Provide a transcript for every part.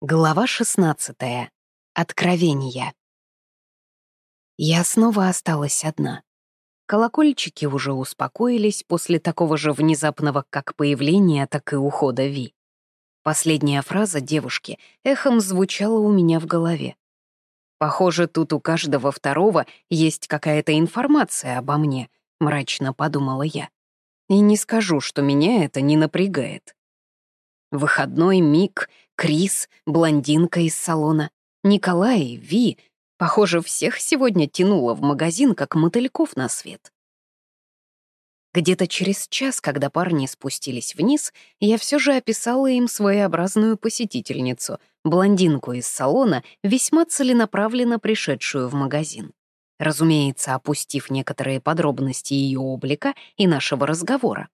Глава 16. Откровения. Я снова осталась одна. Колокольчики уже успокоились после такого же внезапного как появления, так и ухода Ви. Последняя фраза девушки эхом звучала у меня в голове. «Похоже, тут у каждого второго есть какая-то информация обо мне», — мрачно подумала я. «И не скажу, что меня это не напрягает». Выходной миг, Крис, блондинка из салона, Николай, Ви. Похоже, всех сегодня тянуло в магазин, как мотыльков на свет. Где-то через час, когда парни спустились вниз, я все же описала им своеобразную посетительницу, блондинку из салона, весьма целенаправленно пришедшую в магазин. Разумеется, опустив некоторые подробности ее облика и нашего разговора.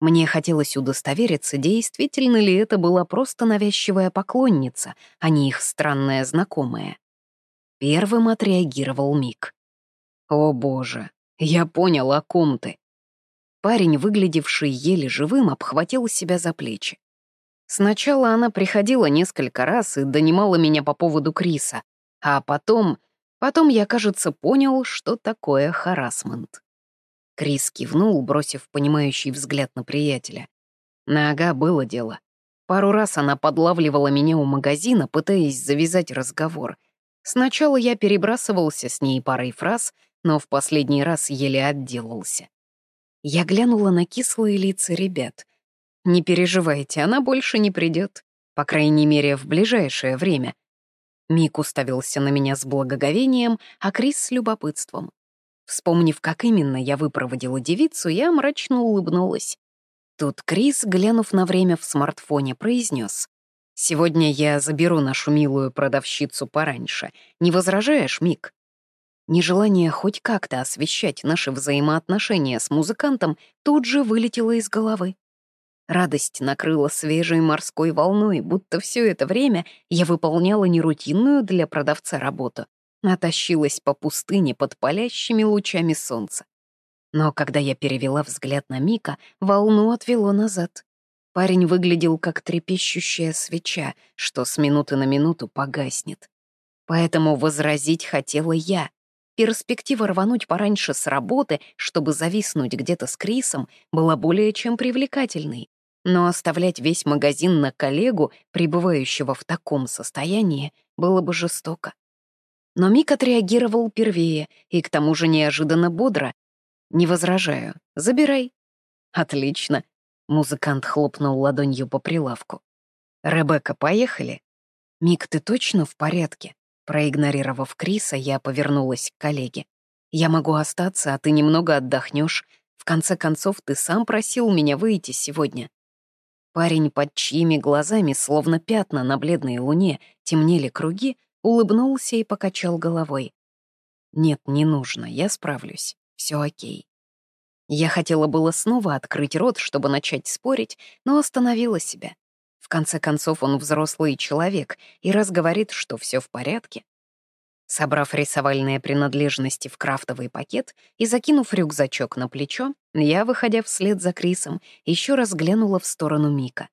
Мне хотелось удостовериться, действительно ли это была просто навязчивая поклонница, а не их странная знакомая. Первым отреагировал Мик. «О боже, я понял, о ком ты». Парень, выглядевший еле живым, обхватил себя за плечи. Сначала она приходила несколько раз и донимала меня по поводу Криса, а потом... Потом я, кажется, понял, что такое харасмент. Крис кивнул, бросив понимающий взгляд на приятеля. Нога было дело. Пару раз она подлавливала меня у магазина, пытаясь завязать разговор. Сначала я перебрасывался с ней парой фраз, но в последний раз еле отделался. Я глянула на кислые лица ребят. «Не переживайте, она больше не придет, по крайней мере, в ближайшее время». Мик уставился на меня с благоговением, а Крис — с любопытством. Вспомнив, как именно я выпроводила девицу, я мрачно улыбнулась. Тут Крис, глянув на время в смартфоне, произнес: «Сегодня я заберу нашу милую продавщицу пораньше. Не возражаешь, Мик?» Нежелание хоть как-то освещать наши взаимоотношения с музыкантом тут же вылетело из головы. Радость накрыла свежей морской волной, будто все это время я выполняла не рутинную для продавца работу, натащилась по пустыне под палящими лучами солнца. Но когда я перевела взгляд на Мика, волну отвело назад. Парень выглядел как трепещущая свеча, что с минуты на минуту погаснет. Поэтому возразить хотела я. Перспектива рвануть пораньше с работы, чтобы зависнуть где-то с Крисом, была более чем привлекательной. Но оставлять весь магазин на коллегу, пребывающего в таком состоянии, было бы жестоко. Но Мик отреагировал первее и к тому же неожиданно бодро. «Не возражаю. Забирай». «Отлично», — музыкант хлопнул ладонью по прилавку. «Ребекка, поехали?» «Мик, ты точно в порядке?» Проигнорировав Криса, я повернулась к коллеге. «Я могу остаться, а ты немного отдохнешь. В конце концов, ты сам просил меня выйти сегодня». Парень, под чьими глазами, словно пятна на бледной луне, темнели круги, улыбнулся и покачал головой. «Нет, не нужно, я справлюсь. Все окей». Я хотела было снова открыть рот, чтобы начать спорить, но остановила себя. В конце концов, он взрослый человек, и раз говорит, что все в порядке. Собрав рисовальные принадлежности в крафтовый пакет и закинув рюкзачок на плечо, я, выходя вслед за Крисом, еще раз глянула в сторону Мика.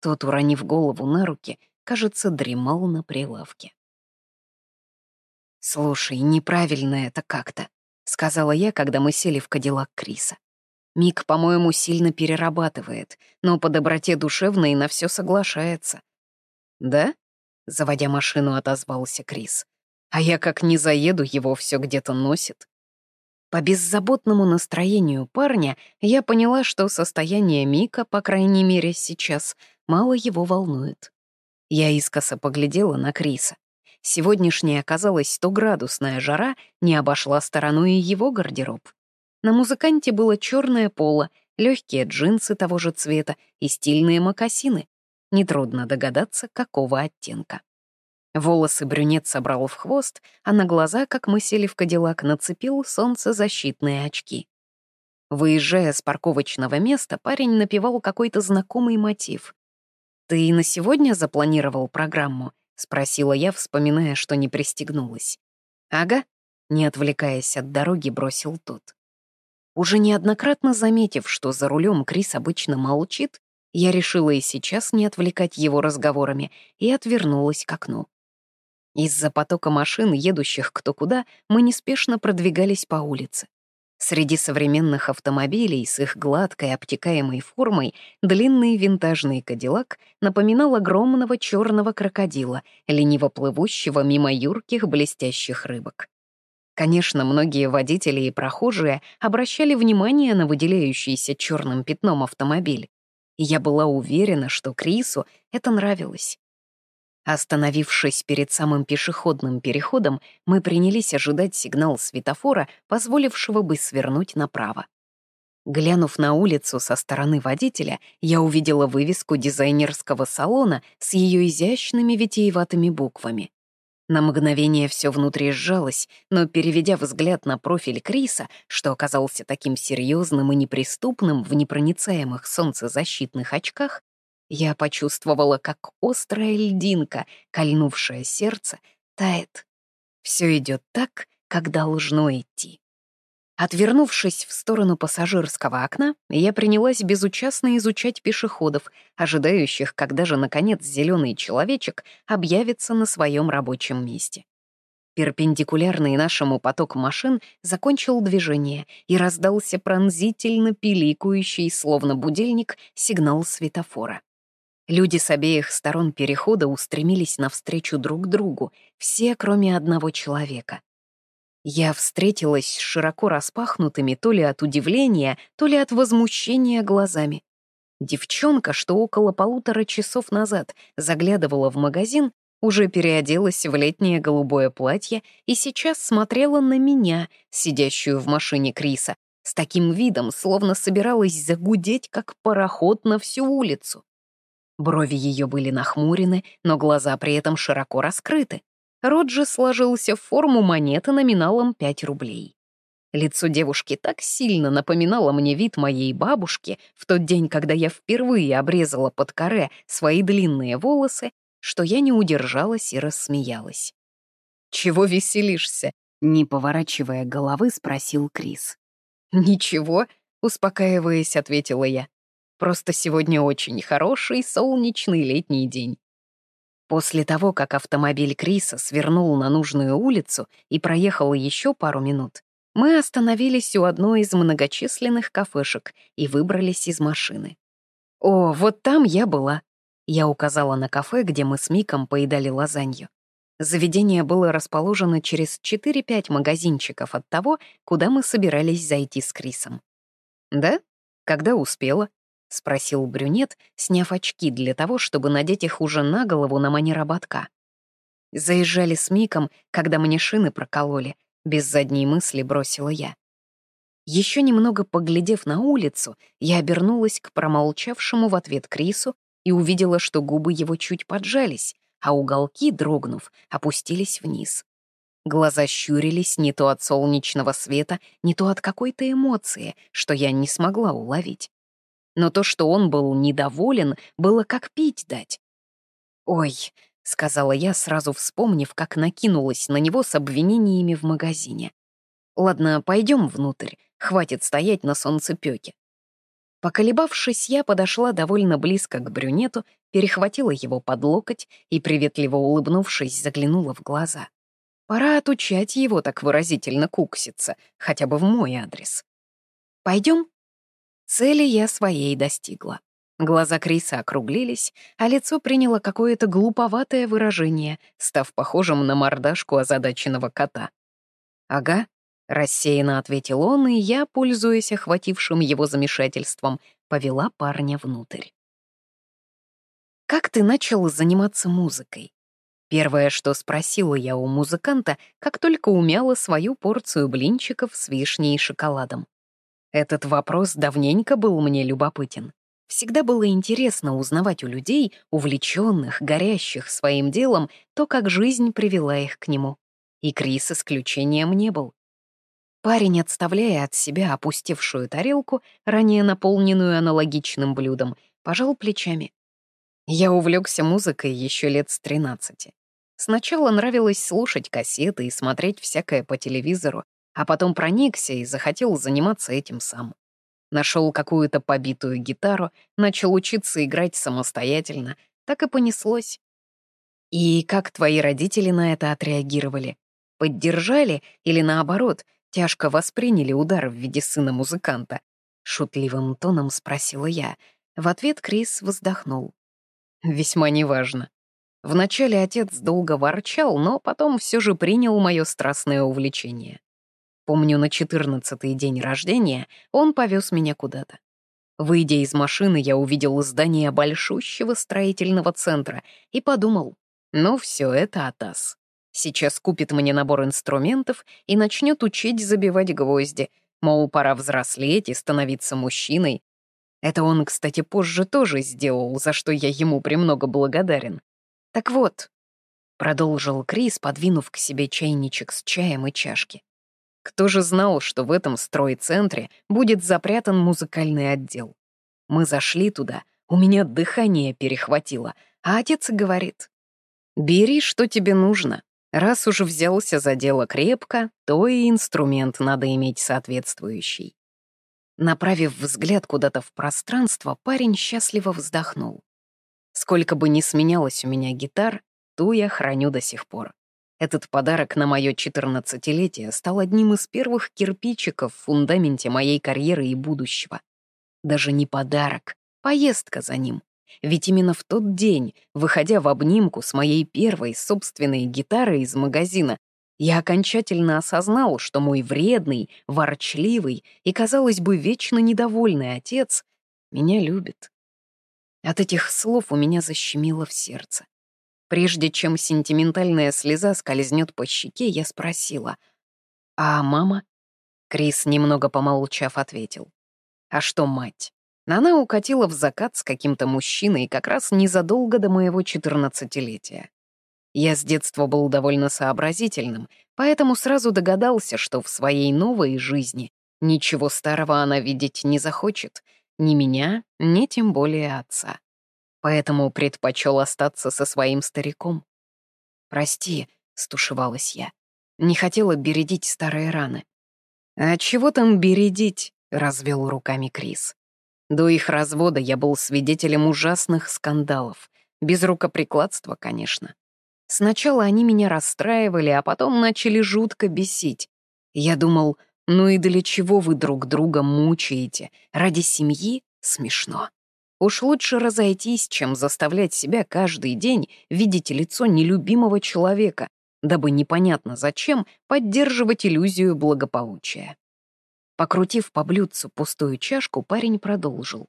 Тот, уронив голову на руки, кажется, дремал на прилавке. «Слушай, неправильно это как-то», — сказала я, когда мы сели в кадиллак Криса. Мик, по-моему, сильно перерабатывает, но по доброте душевной на все соглашается. «Да?» — заводя машину, отозвался Крис. «А я как не заеду, его все где-то носит». По беззаботному настроению парня я поняла, что состояние Мика, по крайней мере сейчас, мало его волнует. Я искоса поглядела на Криса. Сегодняшняя оказалась 100-градусная жара не обошла стороной и его гардероб. На музыканте было черное поло, легкие джинсы того же цвета и стильные мокасины. Нетрудно догадаться, какого оттенка. Волосы брюнет собрал в хвост, а на глаза, как мы сели в кадиллак, нацепил солнцезащитные очки. Выезжая с парковочного места, парень напевал какой-то знакомый мотив. «Ты на сегодня запланировал программу?» — спросила я, вспоминая, что не пристегнулась. «Ага», — не отвлекаясь от дороги, бросил тот. Уже неоднократно заметив, что за рулем Крис обычно молчит, Я решила и сейчас не отвлекать его разговорами и отвернулась к окну. Из-за потока машин, едущих кто куда, мы неспешно продвигались по улице. Среди современных автомобилей с их гладкой обтекаемой формой длинный винтажный кадиллак напоминал огромного черного крокодила, лениво плывущего мимо юрких блестящих рыбок. Конечно, многие водители и прохожие обращали внимание на выделяющийся черным пятном автомобиль. И я была уверена, что Крису это нравилось. Остановившись перед самым пешеходным переходом, мы принялись ожидать сигнал светофора, позволившего бы свернуть направо. Глянув на улицу со стороны водителя, я увидела вывеску дизайнерского салона с ее изящными витиеватыми буквами. На мгновение все внутри сжалось, но, переведя взгляд на профиль Криса, что оказался таким серьезным и неприступным в непроницаемых солнцезащитных очках, я почувствовала, как острая льдинка, кольнувшая сердце, тает. Все идет так, как должно идти. Отвернувшись в сторону пассажирского окна, я принялась безучастно изучать пешеходов, ожидающих, когда же, наконец, зеленый человечек объявится на своем рабочем месте. Перпендикулярный нашему поток машин закончил движение и раздался пронзительно пиликающий, словно будильник, сигнал светофора. Люди с обеих сторон перехода устремились навстречу друг другу, все, кроме одного человека. Я встретилась с широко распахнутыми то ли от удивления, то ли от возмущения глазами. Девчонка, что около полутора часов назад заглядывала в магазин, уже переоделась в летнее голубое платье и сейчас смотрела на меня, сидящую в машине Криса, с таким видом, словно собиралась загудеть, как пароход на всю улицу. Брови ее были нахмурены, но глаза при этом широко раскрыты. Рот сложился в форму монеты номиналом 5 рублей. Лицо девушки так сильно напоминало мне вид моей бабушки в тот день, когда я впервые обрезала под коре свои длинные волосы, что я не удержалась и рассмеялась. «Чего веселишься?» — не поворачивая головы, спросил Крис. «Ничего», — успокаиваясь, ответила я. Просто сегодня очень хороший солнечный летний день. После того, как автомобиль Криса свернул на нужную улицу и проехал еще пару минут, мы остановились у одной из многочисленных кафешек и выбрались из машины. «О, вот там я была», — я указала на кафе, где мы с Миком поедали лазанью. Заведение было расположено через 4-5 магазинчиков от того, куда мы собирались зайти с Крисом. «Да? Когда успела?» — спросил брюнет, сняв очки для того, чтобы надеть их уже на голову на манер ободка. Заезжали с Миком, когда мне шины прокололи, без задней мысли бросила я. Еще немного поглядев на улицу, я обернулась к промолчавшему в ответ Крису и увидела, что губы его чуть поджались, а уголки, дрогнув, опустились вниз. Глаза щурились не то от солнечного света, не то от какой-то эмоции, что я не смогла уловить но то, что он был недоволен, было как пить дать. «Ой», — сказала я, сразу вспомнив, как накинулась на него с обвинениями в магазине. «Ладно, пойдем внутрь, хватит стоять на солнцепёке». Поколебавшись, я подошла довольно близко к брюнету, перехватила его под локоть и, приветливо улыбнувшись, заглянула в глаза. Пора отучать его так выразительно кукситься, хотя бы в мой адрес. «Пойдем?» Цели я своей достигла. Глаза Криса округлились, а лицо приняло какое-то глуповатое выражение, став похожим на мордашку озадаченного кота. «Ага», — рассеянно ответил он, и я, пользуясь охватившим его замешательством, повела парня внутрь. «Как ты начал заниматься музыкой?» Первое, что спросила я у музыканта, как только умяла свою порцию блинчиков с вишней и шоколадом. Этот вопрос давненько был мне любопытен. Всегда было интересно узнавать у людей, увлеченных, горящих своим делом, то, как жизнь привела их к нему. И Крис исключением не был. Парень, отставляя от себя опустевшую тарелку, ранее наполненную аналогичным блюдом, пожал плечами. Я увлекся музыкой еще лет с 13. Сначала нравилось слушать кассеты и смотреть всякое по телевизору, а потом проникся и захотел заниматься этим сам. Нашел какую-то побитую гитару, начал учиться играть самостоятельно. Так и понеслось. И как твои родители на это отреагировали? Поддержали или наоборот, тяжко восприняли удар в виде сына музыканта? Шутливым тоном спросила я. В ответ Крис вздохнул. Весьма неважно. Вначале отец долго ворчал, но потом все же принял мое страстное увлечение. Помню, на четырнадцатый день рождения он повез меня куда-то. Выйдя из машины, я увидел здание большущего строительного центра и подумал, ну все, это Атас. Сейчас купит мне набор инструментов и начнет учить забивать гвозди, мол, пора взрослеть и становиться мужчиной. Это он, кстати, позже тоже сделал, за что я ему премного благодарен. Так вот, продолжил Крис, подвинув к себе чайничек с чаем и чашки. Кто же знал, что в этом стройцентре будет запрятан музыкальный отдел? Мы зашли туда, у меня дыхание перехватило, а отец говорит, «Бери, что тебе нужно. Раз уж взялся за дело крепко, то и инструмент надо иметь соответствующий». Направив взгляд куда-то в пространство, парень счастливо вздохнул. Сколько бы ни сменялось у меня гитар, ту я храню до сих пор. Этот подарок на мое четырнадцатилетие стал одним из первых кирпичиков в фундаменте моей карьеры и будущего. Даже не подарок, поездка за ним. Ведь именно в тот день, выходя в обнимку с моей первой собственной гитарой из магазина, я окончательно осознал, что мой вредный, ворчливый и, казалось бы, вечно недовольный отец меня любит. От этих слов у меня защемило в сердце. Прежде чем сентиментальная слеза скользнет по щеке, я спросила, «А мама?» Крис, немного помолчав, ответил, «А что мать?» Она укатила в закат с каким-то мужчиной как раз незадолго до моего четырнадцатилетия. Я с детства был довольно сообразительным, поэтому сразу догадался, что в своей новой жизни ничего старого она видеть не захочет, ни меня, ни тем более отца поэтому предпочел остаться со своим стариком. «Прости», — стушевалась я, — «не хотела бередить старые раны». «А чего там бередить?» — развел руками Крис. До их развода я был свидетелем ужасных скандалов. Без рукоприкладства, конечно. Сначала они меня расстраивали, а потом начали жутко бесить. Я думал, ну и для чего вы друг друга мучаете? Ради семьи? Смешно. Уж лучше разойтись, чем заставлять себя каждый день видеть лицо нелюбимого человека, дабы непонятно зачем поддерживать иллюзию благополучия. Покрутив по блюдцу пустую чашку, парень продолжил.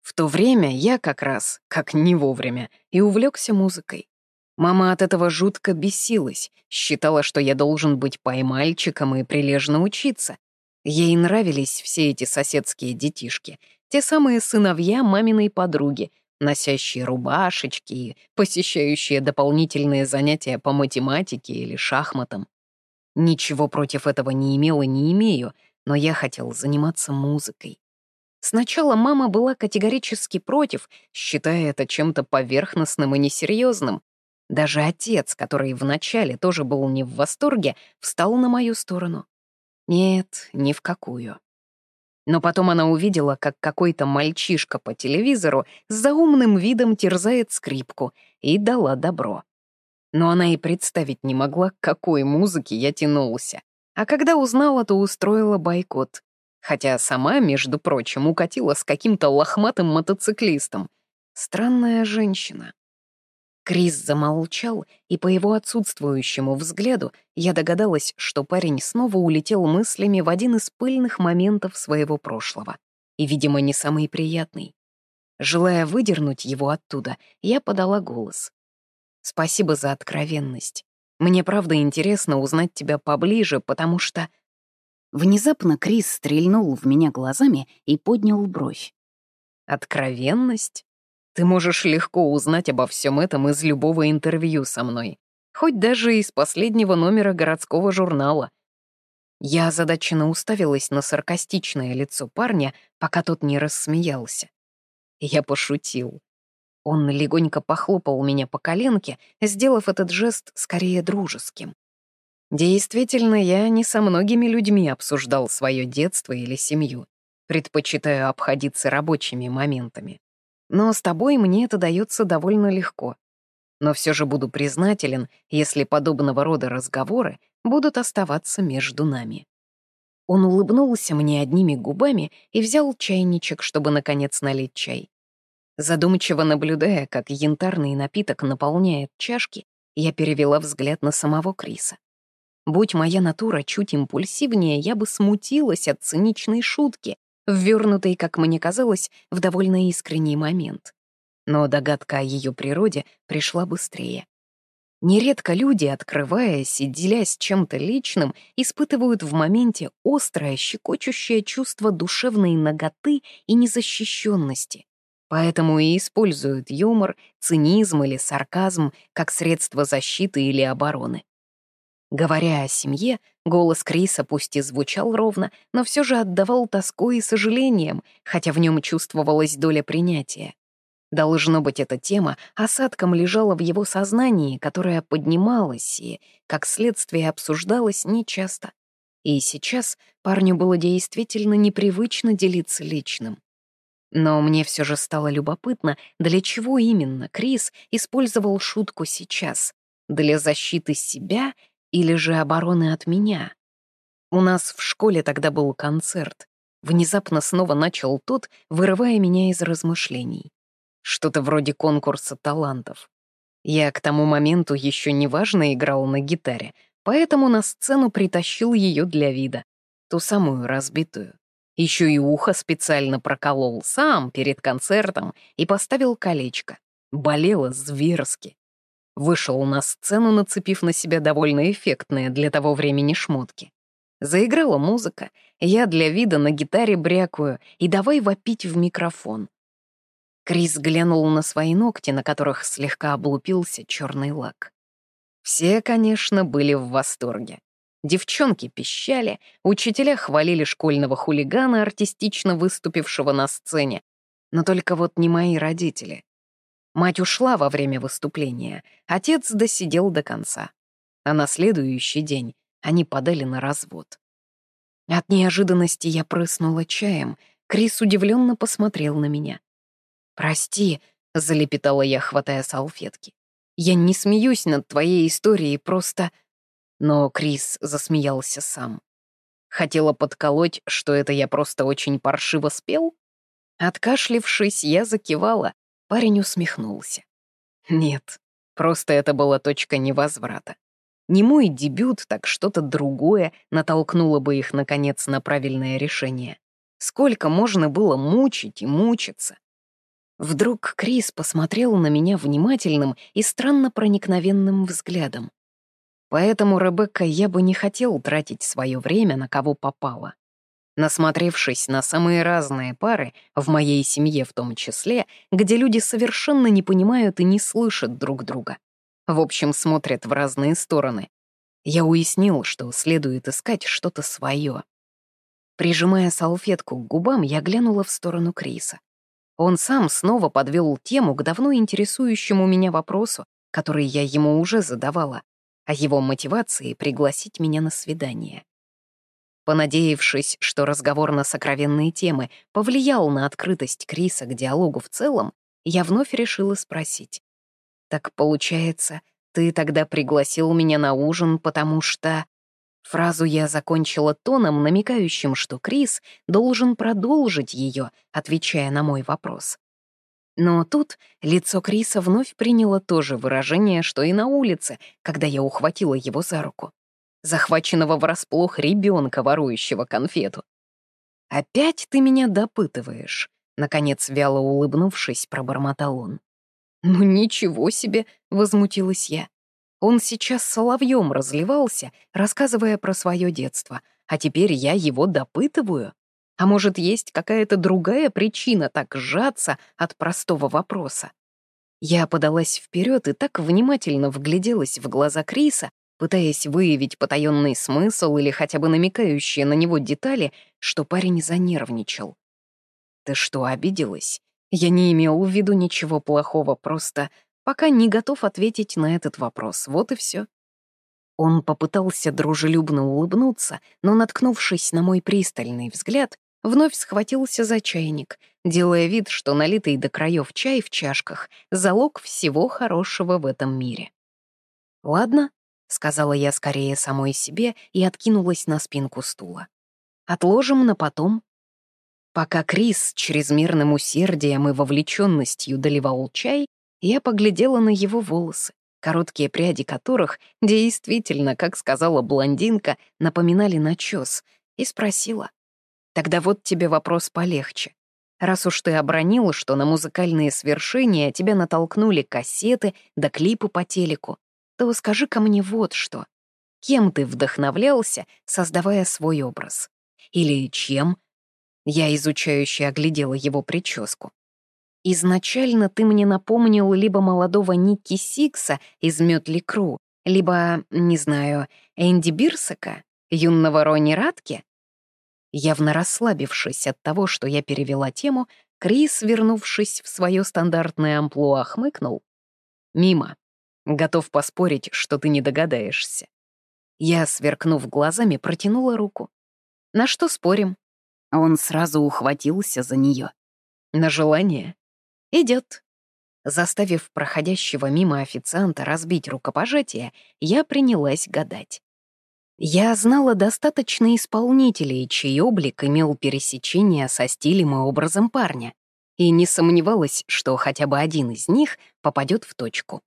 В то время я как раз, как не вовремя, и увлекся музыкой. Мама от этого жутко бесилась, считала, что я должен быть поймальчиком и прилежно учиться. Ей нравились все эти соседские детишки — те самые сыновья маминой подруги, носящие рубашечки и посещающие дополнительные занятия по математике или шахматам. Ничего против этого не имел и не имею, но я хотел заниматься музыкой. Сначала мама была категорически против, считая это чем-то поверхностным и несерьезным. Даже отец, который вначале тоже был не в восторге, встал на мою сторону. Нет, ни в какую. Но потом она увидела, как какой-то мальчишка по телевизору с заумным видом терзает скрипку, и дала добро. Но она и представить не могла, к какой музыке я тянулся. А когда узнала, то устроила бойкот. Хотя сама, между прочим, укатила с каким-то лохматым мотоциклистом. Странная женщина. Крис замолчал, и по его отсутствующему взгляду я догадалась, что парень снова улетел мыслями в один из пыльных моментов своего прошлого. И, видимо, не самый приятный. Желая выдернуть его оттуда, я подала голос. «Спасибо за откровенность. Мне правда интересно узнать тебя поближе, потому что...» Внезапно Крис стрельнул в меня глазами и поднял бровь. «Откровенность? Ты можешь легко узнать обо всем этом из любого интервью со мной, хоть даже из последнего номера городского журнала. Я озадаченно уставилась на саркастичное лицо парня, пока тот не рассмеялся. Я пошутил. Он легонько похлопал меня по коленке, сделав этот жест скорее дружеским. Действительно, я не со многими людьми обсуждал свое детство или семью. Предпочитаю обходиться рабочими моментами. Но с тобой мне это дается довольно легко. Но все же буду признателен, если подобного рода разговоры будут оставаться между нами. Он улыбнулся мне одними губами и взял чайничек, чтобы, наконец, налить чай. Задумчиво наблюдая, как янтарный напиток наполняет чашки, я перевела взгляд на самого Криса. Будь моя натура чуть импульсивнее, я бы смутилась от циничной шутки, ввернутой, как мне казалось, в довольно искренний момент. Но догадка о ее природе пришла быстрее. Нередко люди, открываясь и делясь чем-то личным, испытывают в моменте острое, щекочущее чувство душевной наготы и незащищенности. Поэтому и используют юмор, цинизм или сарказм как средство защиты или обороны. Говоря о семье, голос Криса пусть и звучал ровно, но все же отдавал тоской и сожалением, хотя в нем чувствовалась доля принятия. Должно быть, эта тема осадком лежала в его сознании, которая поднималась и, как следствие, обсуждалась нечасто. И сейчас парню было действительно непривычно делиться личным. Но мне все же стало любопытно, для чего именно Крис использовал шутку сейчас. Для защиты себя или же обороны от меня? У нас в школе тогда был концерт. Внезапно снова начал тот, вырывая меня из размышлений. Что-то вроде конкурса талантов. Я к тому моменту еще неважно играл на гитаре, поэтому на сцену притащил ее для вида. Ту самую разбитую. Еще и ухо специально проколол сам перед концертом и поставил колечко. Болело зверски. Вышел на сцену, нацепив на себя довольно эффектные для того времени шмотки. Заиграла музыка, я для вида на гитаре брякую и давай вопить в микрофон. Крис глянул на свои ногти, на которых слегка облупился черный лак. Все, конечно, были в восторге. Девчонки пищали, учителя хвалили школьного хулигана, артистично выступившего на сцене. Но только вот не мои родители. Мать ушла во время выступления, отец досидел до конца. А на следующий день они подали на развод. От неожиданности я прыснула чаем. Крис удивленно посмотрел на меня. «Прости», — залепетала я, хватая салфетки. «Я не смеюсь над твоей историей, просто...» Но Крис засмеялся сам. Хотела подколоть, что это я просто очень паршиво спел? Откашлившись, я закивала, парень усмехнулся. Нет, просто это была точка невозврата. Не мой дебют, так что-то другое натолкнуло бы их, наконец, на правильное решение. Сколько можно было мучить и мучиться? Вдруг Крис посмотрел на меня внимательным и странно проникновенным взглядом. Поэтому, Ребекка, я бы не хотел тратить свое время на кого попало. Насмотревшись на самые разные пары, в моей семье в том числе, где люди совершенно не понимают и не слышат друг друга. В общем, смотрят в разные стороны. Я уяснил, что следует искать что-то свое. Прижимая салфетку к губам, я глянула в сторону Криса. Он сам снова подвел тему к давно интересующему меня вопросу, который я ему уже задавала, о его мотивации пригласить меня на свидание. Понадеявшись, что разговор на сокровенные темы повлиял на открытость Криса к диалогу в целом, я вновь решила спросить. «Так получается, ты тогда пригласил меня на ужин, потому что...» Фразу я закончила тоном, намекающим, что Крис должен продолжить ее, отвечая на мой вопрос. Но тут лицо Криса вновь приняло то же выражение, что и на улице, когда я ухватила его за руку. Захваченного врасплох ребенка, ворующего конфету. «Опять ты меня допытываешь», — наконец, вяло улыбнувшись, пробормотал он. «Ну ничего себе!» — возмутилась я. Он сейчас соловьем разливался, рассказывая про свое детство, а теперь я его допытываю. А может, есть какая-то другая причина так сжаться от простого вопроса? Я подалась вперед и так внимательно вгляделась в глаза Криса, пытаясь выявить потаенный смысл или хотя бы намекающие на него детали, что парень занервничал. «Ты что, обиделась? Я не имел в виду ничего плохого, просто пока не готов ответить на этот вопрос. Вот и все. Он попытался дружелюбно улыбнуться, но, наткнувшись на мой пристальный взгляд, вновь схватился за чайник, делая вид, что налитый до краев чай в чашках — залог всего хорошего в этом мире. «Ладно», — сказала я скорее самой себе и откинулась на спинку стула. «Отложим на потом». Пока Крис с чрезмерным усердием и вовлеченностью доливал чай, я поглядела на его волосы, короткие пряди которых действительно, как сказала блондинка, напоминали начес, и спросила. «Тогда вот тебе вопрос полегче. Раз уж ты обронила, что на музыкальные свершения тебя натолкнули кассеты да клипы по телеку, то скажи-ка мне вот что. Кем ты вдохновлялся, создавая свой образ? Или чем? Я изучающе оглядела его прическу. Изначально ты мне напомнил либо молодого Ники Сикса из Мётли Кру, либо, не знаю, Энди Бирсака, юного Ронни Радки. Явно расслабившись от того, что я перевела тему, Крис, вернувшись в свое стандартное амплуа, хмыкнул. «Мимо. Готов поспорить, что ты не догадаешься». Я, сверкнув глазами, протянула руку. «На что спорим?» Он сразу ухватился за нее. «На желание?» «Идет». Заставив проходящего мимо официанта разбить рукопожатие, я принялась гадать. Я знала достаточно исполнителей, чей облик имел пересечение со стилем и образом парня, и не сомневалась, что хотя бы один из них попадет в точку.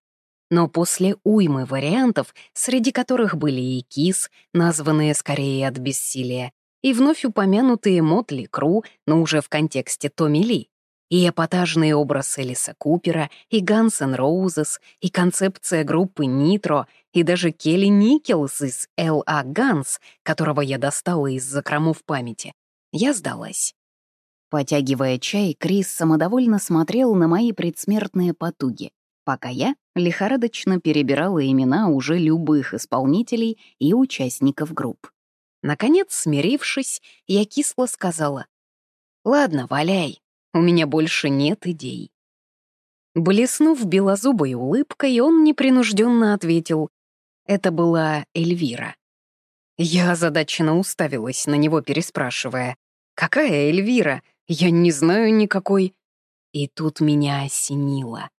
Но после уймы вариантов, среди которых были и Кис, названные скорее от бессилия, и вновь упомянутые Мотли Кру, но уже в контексте Томми Ли, и эпатажный образ Элиса Купера, и N' Roses, и концепция группы Нитро, и даже Келли Никелс из L.A. Guns, которого я достала из закромов памяти. Я сдалась. Потягивая чай, Крис самодовольно смотрел на мои предсмертные потуги, пока я лихорадочно перебирала имена уже любых исполнителей и участников групп. Наконец, смирившись, я кисло сказала, «Ладно, валяй, у меня больше нет идей». Блеснув белозубой улыбкой, он непринужденно ответил. Это была Эльвира. Я озадаченно уставилась на него, переспрашивая. «Какая Эльвира? Я не знаю никакой...» И тут меня осенило.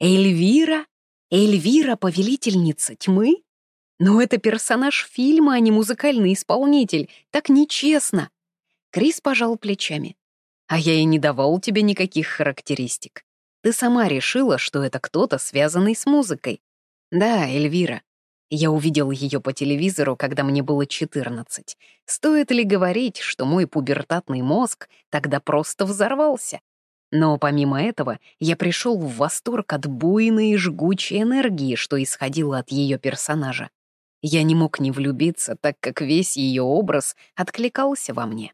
«Эльвира? Эльвира — повелительница тьмы? Но это персонаж фильма, а не музыкальный исполнитель. Так нечестно!» Крис пожал плечами. А я и не давал тебе никаких характеристик. Ты сама решила, что это кто-то, связанный с музыкой. Да, Эльвира. Я увидел ее по телевизору, когда мне было 14. Стоит ли говорить, что мой пубертатный мозг тогда просто взорвался? Но помимо этого, я пришел в восторг от буйной и жгучей энергии, что исходило от ее персонажа. Я не мог не влюбиться, так как весь ее образ откликался во мне.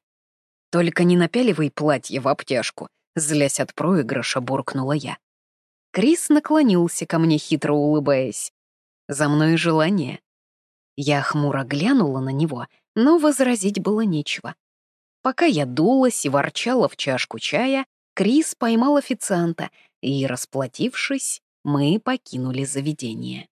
«Только не напяливай платье в обтяжку», — злясь от проигрыша, буркнула я. Крис наклонился ко мне, хитро улыбаясь. «За мной желание». Я хмуро глянула на него, но возразить было нечего. Пока я дулась и ворчала в чашку чая, Крис поймал официанта, и, расплатившись, мы покинули заведение.